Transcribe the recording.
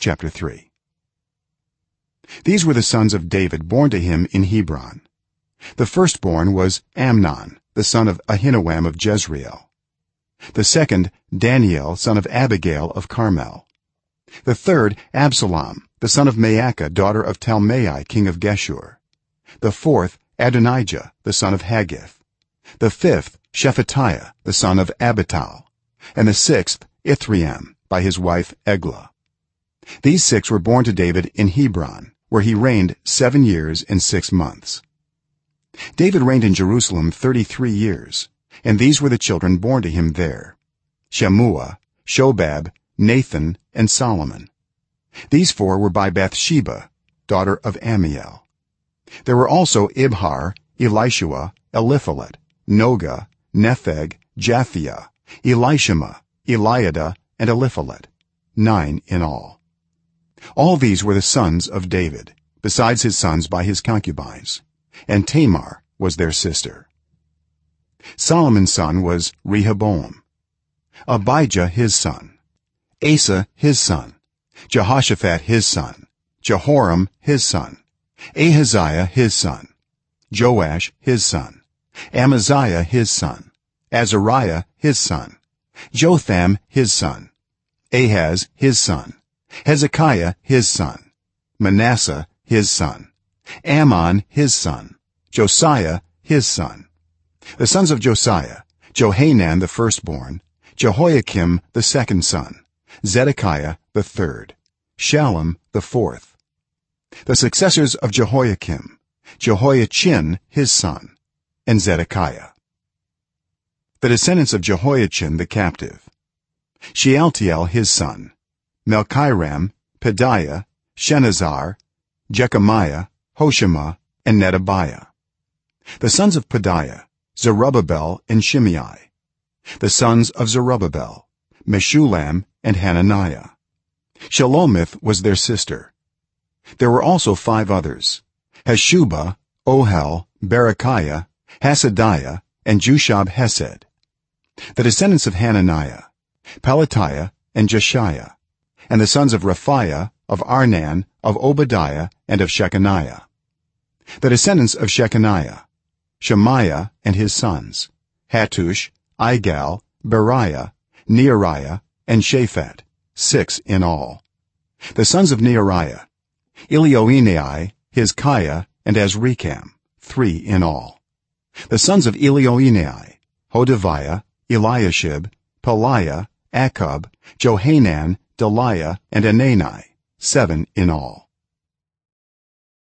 chapter 3 these were the sons of david born to him in hebron. The firstborn was amnon the son of ahinoam of jezreel. The second daniel son of abigail of carmel. The third absalom the son of maacah daughter of talmai king of geshur. The fourth adonijah the son of haggith. The fifth shephatiah the son of abital. And the sixth ithream by his wife eglah these six were born to david in hebron where he reigned 7 years and 6 months. David reigned in jerusalem 33 years and these were the children born to him there shammua shobab nathan and solomon. These four were by bathsheba daughter of ammiel there were also ibhar elishua eliphelet nogah nepheg japhia elishama eliada and eliphelet 9 in all all these were the sons of david besides his sons by his concubines and tamar was their sister solomon's son was rehoboam abijah his son asa his son jehoshaphat his son jehoram his son ahaziah his son joash his son amaziah his son azariah his son jotham his son ahaz his son hezekiah his son. Manasseh his son. Amon his son. Josiah his son. The sons of josiah johanan the firstborn. Jehoiakim the second son. Zedekiah the third. Shallum the fourth. The successors of jehoiakim. Jehoiachin his son. And zedekiah. The descendants of jehoiachin the captive. Shealtiel his son malkiram pedaiah shenazzar jekamiah hoshama and nedabiah. The sons of pedaiah zerubbabel and shimei. The sons of zerubbabel meshullam and hananiah. Shelomith was their sister. There were also five others hashubah ohel berekiah hasadiah and jushab hesed. The descendants of hananiah pelatiah and jeshiah and the sons of raphiah of arnan of obadiah and of shekaniah. The descendants of shekaniah shemaiah and his sons hattush igal beriah neariah and shaphat 6 in all. The sons of neariah elioenai hizkiah and azrikam 3 in all. The sons of elioenai hodaviah eliashib pelaiah akkub johanan delaiah and anani 7 in all